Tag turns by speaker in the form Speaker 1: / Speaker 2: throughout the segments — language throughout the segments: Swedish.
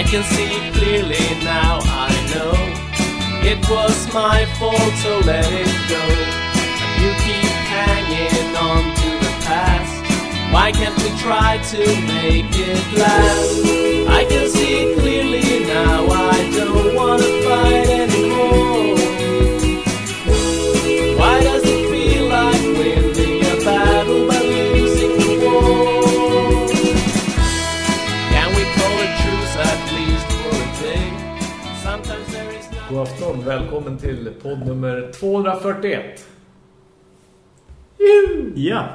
Speaker 1: I can see clearly now, I know it was my fault, so let it go. And you keep hanging on to the past. Why can't we try to make it last? I can see clearly now, I don't wanna fight anymore.
Speaker 2: God afton, välkommen till podd nummer 241.
Speaker 3: Ja.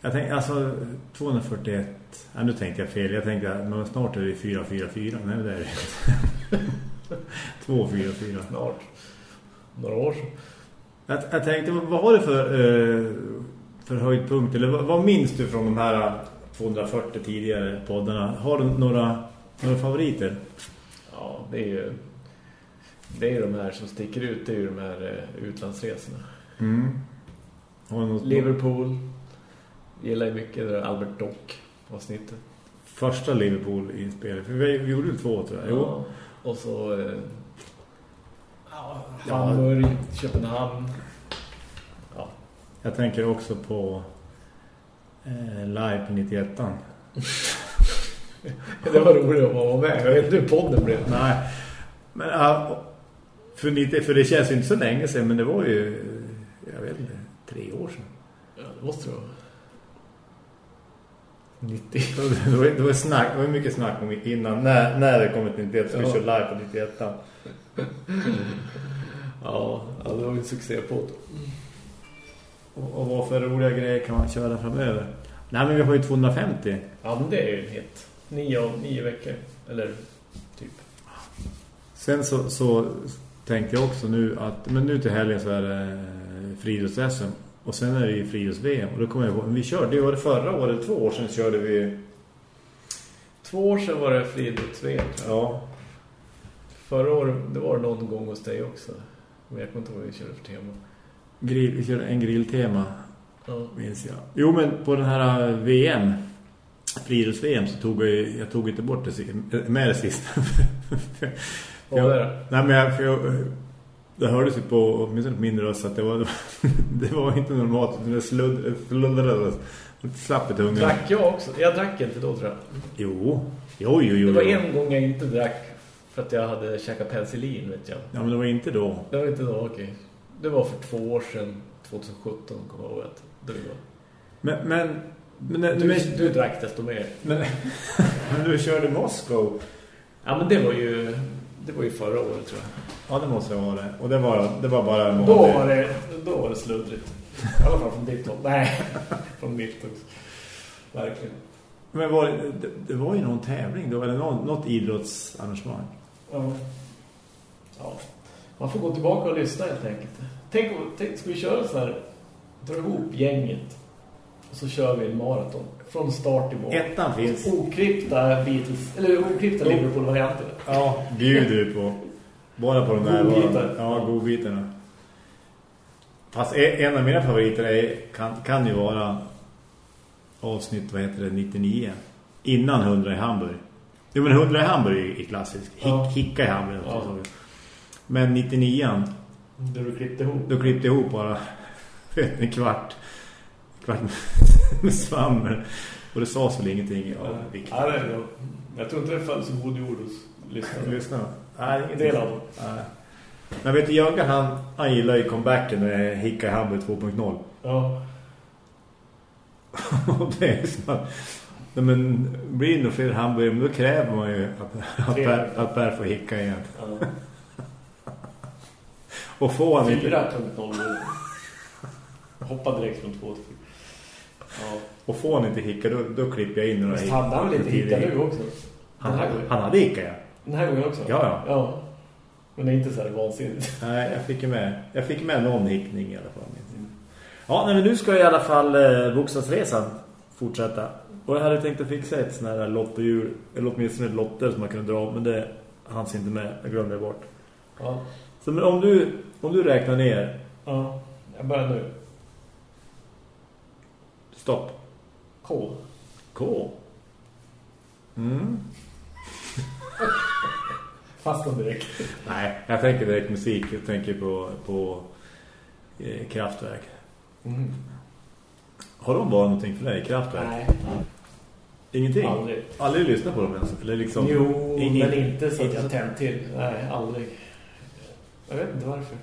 Speaker 3: Jag tänkte, alltså 241. Ja, nu tänkte jag fel. Jag tänkte men snart är det 444. Nej, det är det inte. 244.
Speaker 2: Snart. Några år sedan.
Speaker 3: Jag, jag tänkte, vad har du för, eh, för höjdpunkt? Eller vad, vad minns du från de här 240 tidigare poddarna? Har du några, några favoriter?
Speaker 2: Ja, det är ju det är ju de här som sticker ut. Det är ju de här eh, utlandsresorna.
Speaker 3: Mm. Har du något,
Speaker 2: Liverpool. Gillar ju mycket det där Albert Dock avsnittet.
Speaker 3: Första Liverpool i spelet. För vi, vi gjorde ju två tror jag. Jo.
Speaker 2: Ja. Och så eh, ja, Hamburg, Köpenhamn. Ja.
Speaker 3: Jag tänker också på eh, live på 91
Speaker 2: Det var roligt att vara med. Jag vet inte hur podden blev.
Speaker 3: Nej. Men ja, för, 90, för det känns ju inte så länge sedan men det var ju jag vet inte, tre år sedan.
Speaker 2: Ja, det måste det vara. 90.
Speaker 3: Det var, det var, snack, det var mycket snack om innan när, när det kom till 91 ska vi
Speaker 2: Ja.
Speaker 3: köra live på 91
Speaker 2: Ja, ja, det var ju en succépodd.
Speaker 3: och, och vad för roliga grejer kan man köra framöver? Nej men vi har ju 250
Speaker 2: Ja, men det är ju en hit. Nio, nio veckor. Eller typ.
Speaker 3: Sen så, så tänkte jag också nu att men nu till helgen så är det friidrotts-SM och sen är det ju friidrotts-VM och då kommer jag ihåg, vi körde, det var det förra året, två år sedan körde vi
Speaker 2: Två år sedan var det friidrotts-VM.
Speaker 3: ja,
Speaker 2: Förra året, det var någon gång hos dig också. Men jag kommer inte ihåg vad vi körde för tema.
Speaker 3: grill, vi körde en grilltema
Speaker 2: Ja.
Speaker 3: minns jag. Jo, men på den här VM, friidrotts-VM, så tog jag, jag tog inte bort det med det sista.
Speaker 2: Var det?
Speaker 3: Nej, men jag, för jag, det hördes ju på åtminstone på min röst att det var, det var inte normalt. utan Det sludd, sluddrades. Slapp i tungan.
Speaker 2: Drack jag också? Jag drack inte då tror jag.
Speaker 3: Jo, jo, jo, jo.
Speaker 2: Det var
Speaker 3: jo.
Speaker 2: en gång jag inte drack för att jag hade käkat penicillin, vet jag.
Speaker 3: Ja, men det var inte då.
Speaker 2: Det var inte då, okej. Det var för två år sedan, 2017, kommer jag ihåg att det var.
Speaker 3: Men, men, men, men,
Speaker 2: Du,
Speaker 3: men,
Speaker 2: du drack desto mer.
Speaker 3: men, men du körde Moskva.
Speaker 2: Ja, men det var ju, det var ju förra året tror jag.
Speaker 3: Ja, det måste det vara det. Och det var, det var bara en
Speaker 2: Då
Speaker 3: vanlig-
Speaker 2: var det, då var det sluddrigt. I alla fall från ditt håll. Nej, från mitt också. Verkligen.
Speaker 3: Men var, det, det, det var ju någon tävling då, eller någon, något idrottsarrangemang.
Speaker 2: Ja. ja. Man får gå tillbaka och lyssna helt enkelt. Tänk, tänk ska vi köra så här, dra ihop gänget. Och så kör vi en maraton. Från start till mål.
Speaker 3: Ettan finns.
Speaker 2: Oklippta Beatles, eller oklippta Liverpool-varianter.
Speaker 3: Ja, bjuder du på. Bara på de där.
Speaker 2: Godbitar.
Speaker 3: Ja, godbitarna. Fast e- en av mina favoriter är, kan, kan ju vara avsnitt, vad heter det, 99. Innan 100 i Hamburg. Jo, men 100 i Hamburg är, klassisk. Hick,
Speaker 2: Ja.
Speaker 3: Hicka i Hamburg.
Speaker 2: Ja.
Speaker 3: Men 99
Speaker 2: Där du klippte ihop.
Speaker 3: då klippte ihop bara en kvart. Kvart med, svammel. Och det sades väl ingenting. Ja, viktigt.
Speaker 2: Ja, det är bra. Jag tror inte det föll så god jord hos lyssnarna.
Speaker 3: Lyssna. Nej,
Speaker 2: En del av dem.
Speaker 3: Nej. Men vet du, Jörgen han, han gillar ju comebacken med Hicka i Hamburg 2.0.
Speaker 2: Ja.
Speaker 3: Och det är snart... Nej, men blir det nog fler hamburgare, men då kräver man ju att, att, per, att Per får hicka igen.
Speaker 2: ja.
Speaker 3: Och får han inte,
Speaker 2: 4.0. Hoppa direkt från 2 till 4. Ja.
Speaker 3: och får han inte hicka, då, då klipper jag in några
Speaker 2: Visst hade han lite hicka nu också?
Speaker 3: Han,
Speaker 2: Den här gången.
Speaker 3: han hade hicka, ja.
Speaker 2: Den här gången också?
Speaker 3: Ja, ja.
Speaker 2: ja. Men det är inte så här vansinnigt.
Speaker 3: Nej, jag fick med, jag fick med någon hickning i alla fall. Ja, nej, men nu ska i alla fall eh, Boxadsresan fortsätta. Och jag hade tänkt att fixa ett sån här lottohjul, eller åtminstone ett lotter som man kunde dra men det hanns inte med. Jag glömde bort.
Speaker 2: Ja.
Speaker 3: Så men om du, om du räknar ner,
Speaker 2: ja. Jag börjar nu.
Speaker 3: Stopp.
Speaker 2: K.
Speaker 3: K. Mm.
Speaker 2: Fastnar direkt.
Speaker 3: Nej, jag tänker direkt musik. Jag tänker på, på eh, kraftverk.
Speaker 2: Mm.
Speaker 3: Har de bara någonting för dig? Kraftverk?
Speaker 2: Nej,
Speaker 3: Ingenting?
Speaker 2: aldrig.
Speaker 3: Aldrig lyssnat på dem ens? Eller liksom,
Speaker 2: Jo,
Speaker 3: ingen-
Speaker 2: men inte så att jag tänt till. Nej, aldrig. Jag vet inte varför.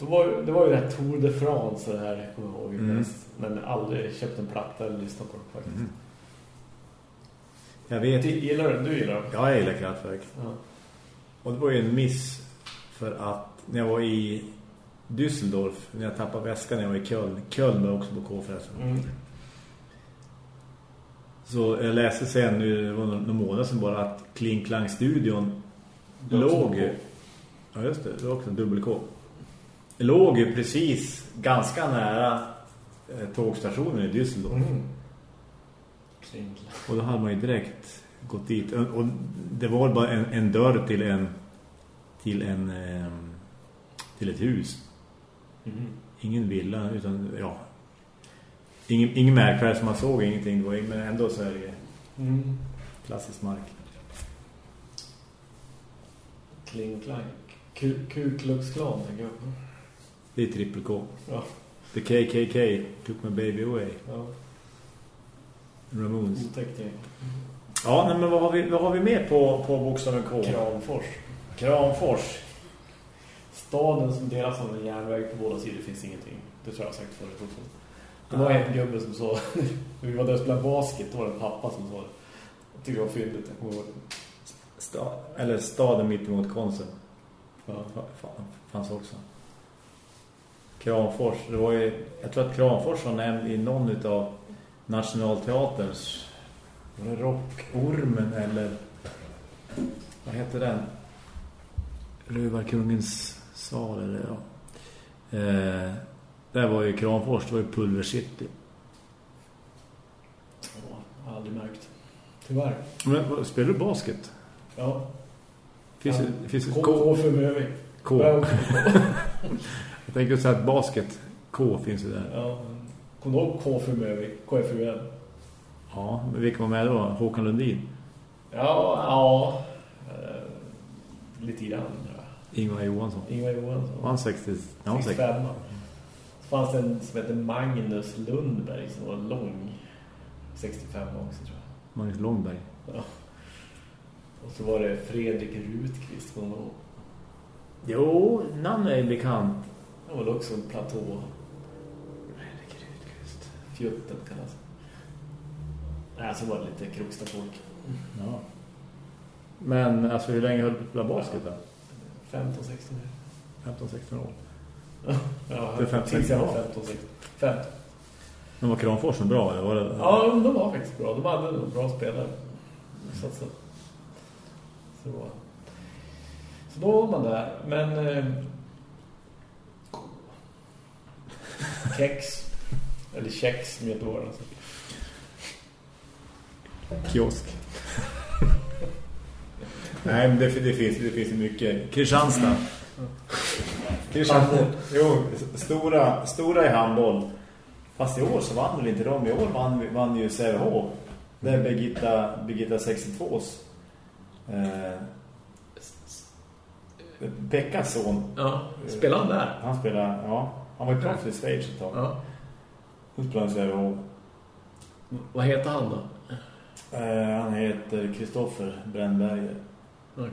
Speaker 2: Det var, det var ju det här Tour de France det här, jag kommer ihåg.
Speaker 3: Mm.
Speaker 2: Men aldrig köpt en platta eller lyssnat på den faktiskt.
Speaker 3: Mhm. Jag vet.
Speaker 2: Du gillar den? Du gillar den?
Speaker 3: Ja, jag gillar kraftverk.
Speaker 2: Ja.
Speaker 3: Och det var ju en miss för att när jag var i Düsseldorf, när jag tappade väskan när jag var i Köln. Köln var också på K förresten.
Speaker 2: Mm.
Speaker 3: Så jag läste sen nu, det var några månader sedan bara att Kling Klang-studion
Speaker 2: Det
Speaker 3: låg. Ja just det, det var också en dubbel K. Låg ju precis ganska nära eh, tågstationen i Düsseldorf.
Speaker 2: Mm.
Speaker 3: Och då hade man ju direkt gått dit. Och det var bara en, en dörr till en till en ehm, till ett hus.
Speaker 2: Mm.
Speaker 3: Ingen villa utan ja. Ingen, ingen märkvärd som man såg ingenting. Var, men ändå så är det
Speaker 2: Mm.
Speaker 3: klassisk mark.
Speaker 2: Klinklang. Ku Ku Klux Klan, tänker jag.
Speaker 3: Det är trippel K.
Speaker 2: Ja.
Speaker 3: The KKK took my baby away.
Speaker 2: ja.
Speaker 3: Ramones.
Speaker 2: Otäckt.
Speaker 3: Ja, nej, men vad har vi, vad har vi med på, på bokstaven K?
Speaker 2: Kramfors.
Speaker 3: Kramfors.
Speaker 2: Staden som delas av en järnväg på båda sidor finns ingenting. Det tror jag har sagt förut också. Det var en gubbe som sa, vi var där och spelade basket, då var det en pappa som sa det. Jag tycker det var fyndigt. jag kommer ihåg det.
Speaker 3: Sta, eller staden mitt emot Konsum.
Speaker 2: Ja.
Speaker 3: Fa- fa- fanns också. Kramfors. Det var ju, jag tror att Kramfors var nämnd i någon utav Nationalteaterns var det Rockormen eller vad heter den? Rövarkungens sal eller ja. Eh, där var ju Kramfors, det var ju Pulver City.
Speaker 2: Ja, aldrig märkt. Tyvärr.
Speaker 3: Men spelar du basket?
Speaker 2: Ja.
Speaker 3: Finns
Speaker 2: Ja.
Speaker 3: det, finns
Speaker 2: K,
Speaker 3: K?
Speaker 2: K för Möving.
Speaker 3: K.
Speaker 2: Ja,
Speaker 3: Jag tänker säga att basket K finns ju där.
Speaker 2: Ja. Kom du ihåg K för Möving? KFUN.
Speaker 3: Ja, men vilka var med då? Håkan Lundin?
Speaker 2: Ja, ja. Eh, lite grann. Ja.
Speaker 3: Ingvar Johansson.
Speaker 2: Ingvar Johansson.
Speaker 3: Han 60? Nej, han var 60.
Speaker 2: 65. Så fanns det en som heter Magnus Lundberg som var lång. 65 också tror jag.
Speaker 3: Magnus Långberg.
Speaker 2: Ja. Och så var det Fredrik Rutqvist.
Speaker 3: Jo, namnet är bekant.
Speaker 2: Han var också en platå. Fredrik Rutqvist. Fjutten kallas. Nej, så var det lite kroksta folk.
Speaker 3: Ja. Men alltså hur länge höll du på basket då?
Speaker 2: 15-16
Speaker 3: 15-16 år.
Speaker 2: Ja,
Speaker 3: Det är 15,
Speaker 2: tills jag var
Speaker 3: ja.
Speaker 2: 15 16 15.
Speaker 3: Men var Kramforsen bra? Eller var det...
Speaker 2: Ja, de var faktiskt bra. De hade en bra spelare. Så, så. Så, så då var man där. Men... Eh, kex. Eller kex som Göteborg. Alltså.
Speaker 3: Kiosk. Nej, men det, det, finns, det finns mycket. Kristianstad. Kristianstad. Jo, stora, stora i handboll. Fast i år så vann väl inte de. I år vann, vann ju Sävehof. Det är Birgitta, Birgitta 62s. Eh, Pekkas son.
Speaker 2: Ja, spelade han där?
Speaker 3: Han spelar, ja. Han var ju proffs i Schweiz ett tag.
Speaker 2: Ja.
Speaker 3: Nu spelar han Sävehof.
Speaker 2: Vad heter han då?
Speaker 3: Eh, han heter Kristoffer Brännberger.
Speaker 2: Okay.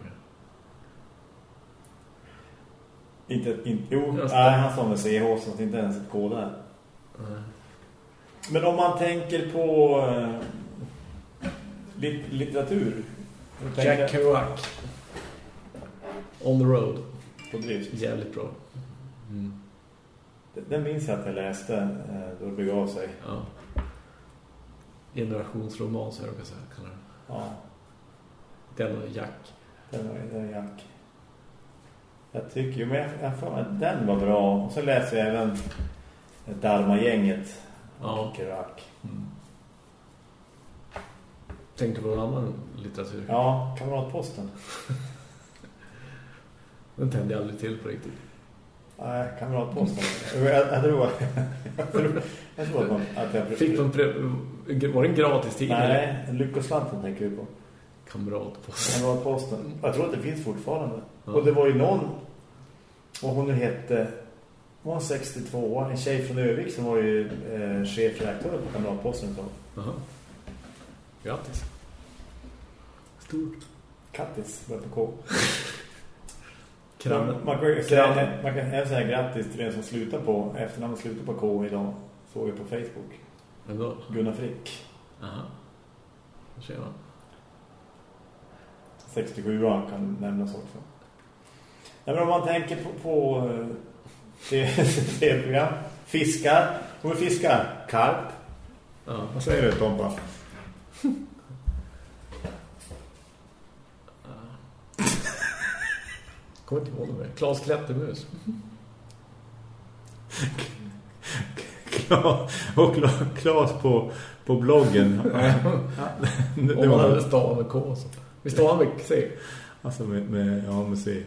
Speaker 3: Inte, inte, jo, nej, han står med CH så att det inte ens ett K där. Men om man tänker på eh, lit, litteratur.
Speaker 2: Jack Kerouac. On the road.
Speaker 3: på drift.
Speaker 2: Jävligt bra.
Speaker 3: Den minns jag att jag läste eh, då det begav sig.
Speaker 2: Ja. Generationsroman så jag brukar säga. Kallar det.
Speaker 3: Ja,
Speaker 2: Den och Jack.
Speaker 3: den var den Jack. Jag tycker ju, men jag, jag får att den var bra. Och så läste jag även Dharma-gänget.
Speaker 2: Ja.
Speaker 3: Kerouac.
Speaker 2: Tänkte på någon annan litteratur.
Speaker 3: Ja, Kamratposten.
Speaker 2: Den tände jag aldrig till på riktigt.
Speaker 3: Nej, Kamratposten. jag, tror, jag, tror, jag tror att, man, att jag...
Speaker 2: Fick pre- var det en gratis tid? eller?
Speaker 3: Nej, Lyckoslanten tänker vi på.
Speaker 2: Kamratposten.
Speaker 3: Kamratposten. Jag tror att det finns fortfarande.
Speaker 2: Ja.
Speaker 3: Och det var ju någon, och hon hette, hon var 62 en tjej från Övik som var ju eh, chefredaktör på Kamratposten. ett tag.
Speaker 2: Grattis. Stort.
Speaker 3: Kattis, börjar på K.
Speaker 2: Kram.
Speaker 3: Man, man, kan,
Speaker 2: Kram.
Speaker 3: säga, man kan även säga grattis till den som slutar på, efternamnet slutar på K idag. Såg jag på Facebook.
Speaker 2: Men då?
Speaker 3: Gunnar Frick.
Speaker 2: Aha. Tjena.
Speaker 3: 67 år kan nämnas också. Nej, men om man tänker på, på eh, det- det program Fiskar. Hon fiskar karp.
Speaker 2: Ja.
Speaker 3: Vad säger du Tompa?
Speaker 2: Kommer inte ihåg det. Klas Klättermus.
Speaker 3: Och Kla- Klas på, på bloggen.
Speaker 2: Om man hade stavat med K så. Vi stavar med C.
Speaker 3: alltså med, med, ja, med C.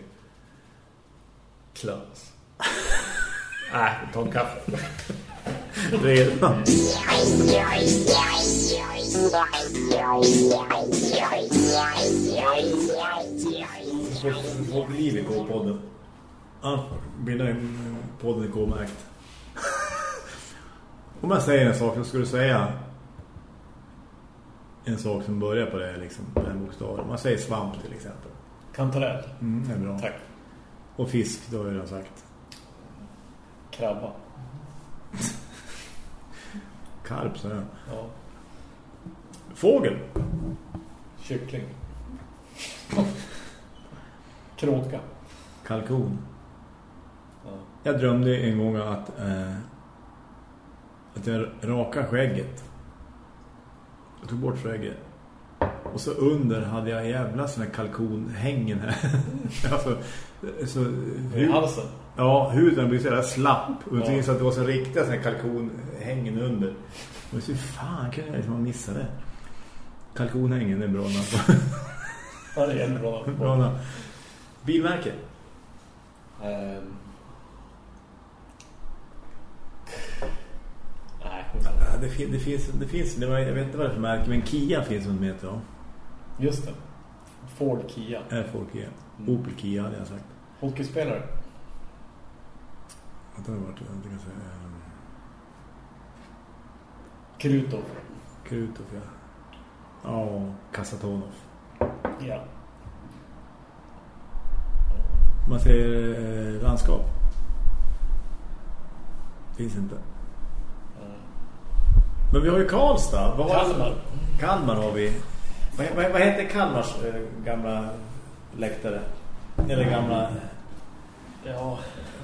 Speaker 2: Klas. Nej, vi tar en kaffe.
Speaker 3: Redan. Får liv i K-podden. Ja, blir den podden är K-märkt. Om jag säger en sak så skulle du säga en sak som börjar på det liksom, bokstaven. Om man säger svamp till exempel.
Speaker 2: Kantarell.
Speaker 3: Mm, det är bra.
Speaker 2: Tack.
Speaker 3: Och fisk, då har jag redan sagt.
Speaker 2: Krabba.
Speaker 3: Karp, så jag.
Speaker 2: Ja.
Speaker 3: Fågel.
Speaker 2: Kyckling. Kråka.
Speaker 3: Kalkon.
Speaker 2: Ja.
Speaker 3: Jag drömde en gång att eh, att jag rakade skägget. Jag tog bort skägget. Och så under hade jag jävla såna här kalkonhängen här. alltså, så,
Speaker 2: I halsen.
Speaker 3: ja, huden blev så jävla slapp. Och
Speaker 2: Ja.
Speaker 3: ja. så att det var så riktiga såna här kalkonhängen under. Och så fan kan jag liksom missa det. Kalkonhängen är bra namn.
Speaker 2: Ja, det är jättebra.
Speaker 3: bra namn. Bilmärke.
Speaker 2: Ehm. Nej,
Speaker 3: det, fin- det finns, det finns det var, jag vet inte vad det är för märke, men Kia finns som heter ja.
Speaker 2: just det. Ford Kia.
Speaker 3: Är folk Kia.
Speaker 2: Mm.
Speaker 3: Opel Kia hade jag sagt.
Speaker 2: Hockeyspelare.
Speaker 3: Det har varit, jag kan säga, um,
Speaker 2: Krutov.
Speaker 3: Krutov, ja. Ja, Kasatonov.
Speaker 2: Ja.
Speaker 3: Man säger eh, landskap. Finns inte. Men vi har ju Karlstad. Vad
Speaker 2: Kalmar.
Speaker 3: Kalmar har vi. Vad, vad, vad heter Kalmars eh, gamla läktare? Eller gamla...
Speaker 2: Ja,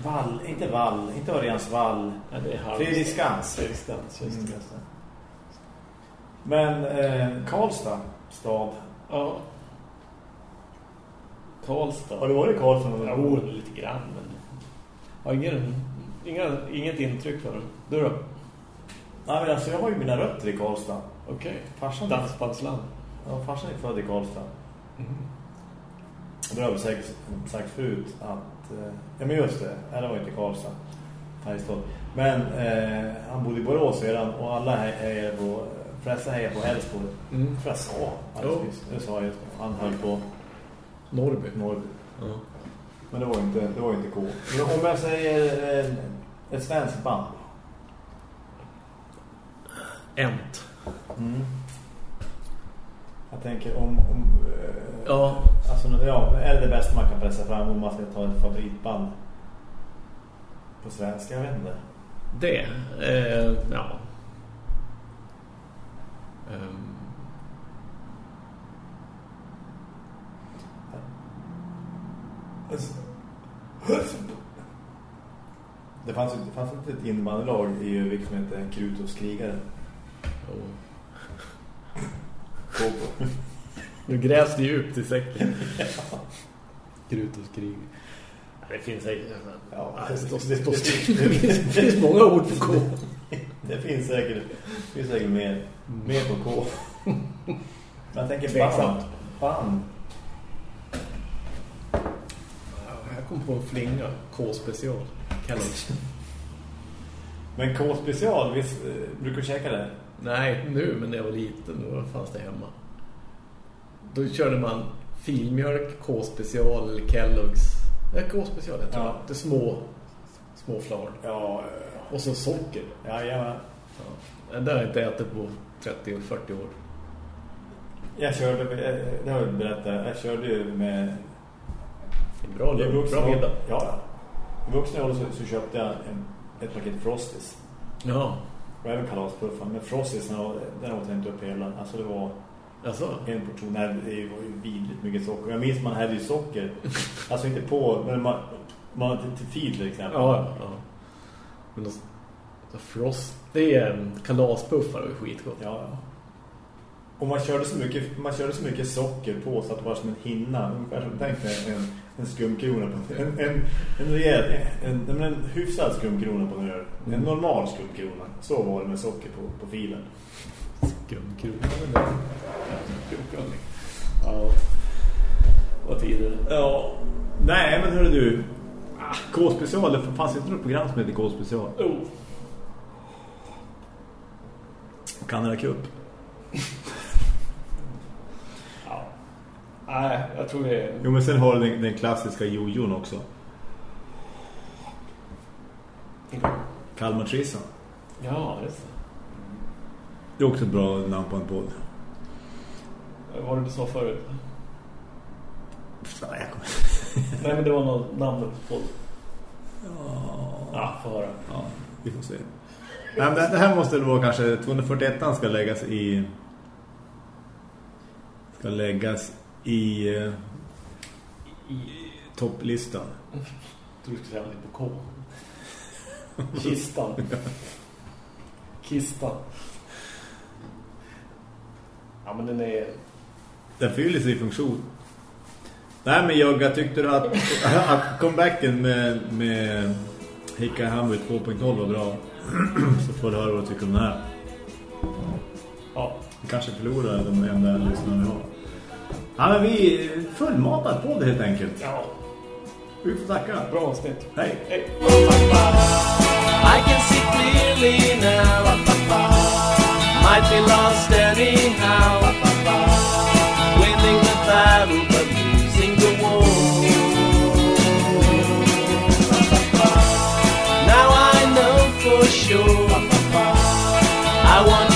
Speaker 3: Vall, inte Vall, inte Örjans Vall.
Speaker 2: ja.
Speaker 3: Fredriksskans.
Speaker 2: Fredriksskans, just
Speaker 3: Mm,
Speaker 2: det.
Speaker 3: det. Men eh, Karlstad stad.
Speaker 2: Ja. Karlstad.
Speaker 3: Har du varit i Karlstad? gång?
Speaker 2: Jo, lite grann. Men... Ja, ingen, inga, inget intryck för det. Du då?
Speaker 3: Nej, men alltså jag har ju mina rötter i Karlstad.
Speaker 2: Okej.
Speaker 3: Farsan,
Speaker 2: Dansbandsland.
Speaker 3: ja, farsan är född i Karlstad. Och det har väl säkert sagt förut att... Eh, ja, men just det. Nej, det var inte Karlstad. Färjestad. Men eh, han bodde i Borås redan och alla hejar på... Flesta hejar på Älvsborg.
Speaker 2: Mm.
Speaker 3: tror jag sa. Alldeles. Det sa jag. Han höll på
Speaker 2: Norrby.
Speaker 3: Norrby.
Speaker 2: Ja.
Speaker 3: Men det var inte, det var inte cool. Men om jag säger eh, ett svenskt band.
Speaker 2: Ent.
Speaker 3: Mm. Jag tänker om... om eh,
Speaker 2: Ja.
Speaker 3: Alltså, ja, är det det bästa man kan pressa fram om man ska ta ett favoritband på svenska? Jag vet inte.
Speaker 2: Det. Eh, ja. Ehm,
Speaker 3: Det fanns, det fanns inte ett inbandylag i Övik som hette Krutos krigare.
Speaker 2: och
Speaker 3: Kåpo.
Speaker 2: nu grävs det djupt i säcken. Grutos krig. Det finns säkert.
Speaker 3: Ja,
Speaker 2: det,
Speaker 3: det-
Speaker 2: det, står
Speaker 3: det-
Speaker 2: finns, det finns många ord på K.
Speaker 3: Det finns säkert, det finns säkert mer, mer på K. Men jag tänker band. Band.
Speaker 2: Jag kom på en flinga. K-special. Kallas.
Speaker 3: Men K-special, visst, eh, brukar du käka det?
Speaker 2: Nej, nu, men när jag var liten då fanns det hemma. Då körde man filmjölk, K-special eller Kellogg's. Ja, K-special, jag tror
Speaker 3: Ja.
Speaker 2: Det är små, små flagor.
Speaker 3: Ja,
Speaker 2: Och så socker.
Speaker 3: ja, ja.
Speaker 2: Ja. Det har jag inte ätit på 30-40 år.
Speaker 3: Jag körde, eh, det har jag berättat, jag körde ju med...
Speaker 2: Det är bra, lugn,
Speaker 3: vuxen
Speaker 2: bra middag.
Speaker 3: Ja. I vuxen ålder så, så köpte jag en, ett paket Frosties.
Speaker 2: Ja,
Speaker 3: Och även kalaspuffar. Men Frosties, den åt jag inte upp hela. Alltså det var
Speaker 2: alltså.
Speaker 3: en portion. Nej, det var ju vidligt mycket socker. Jag minns man hade ju socker. Alltså inte på, men man, man till, till fil till exempel.
Speaker 2: Ja, ja. Men då, så Frost, det är en kalaspuffar och skitgott.
Speaker 3: Ja, ja. Och man körde så mycket, man körde så mycket socker på så att det var som en hinna. Ungefär som tänk dig en, en skumkrona på en, en, en rejäl, en, en, en hyfsad skumkrona på en öl. En normal skumkrona. Så var det med socker på, på filen.
Speaker 2: Skumkrona. Skumkrona. Ja. Vad tidigare.
Speaker 3: Ja. Nej, men hörru du. K-special, det fanns inte något program som heter K-special.
Speaker 2: Oh.
Speaker 3: Canada Cup.
Speaker 2: Ja. Nej, jag tror det är...
Speaker 3: Jo, men sen har du den, den klassiska jojon också. Kalmar Trissan.
Speaker 2: Ja, det är så.
Speaker 3: Det är också ett bra namn på en podd.
Speaker 2: Vad var det du sa förut?
Speaker 3: Fan, jag kommer...
Speaker 2: Nej, men det var något namn på podd.
Speaker 3: Ja,
Speaker 2: Ja, få höra.
Speaker 3: ja, vi får se. Nej, men det här måste vara kanske 241 ska läggas i ska läggas i, eh, i topplistan.
Speaker 2: Du skulle säga något på K. Kistan. Kistan. Ja, men den är...
Speaker 3: Den fyller sin funktion. Nej men jag tyckte att, att comebacken med, med Hicka Hamburg 2.0 var bra. Så får du höra vad du tycker om den här.
Speaker 2: Ja,
Speaker 3: Vi kanske förlorar de enda lyssnarna vi har. Ja, men vi på det helt enkelt.
Speaker 2: Ja.
Speaker 3: Vi får tacka.
Speaker 2: Bra avsnitt.
Speaker 3: Hej.
Speaker 2: Hej.
Speaker 1: I can see clearly now. Might be lost anyhow. Winning the battle losing the war. Now I know for sure. I want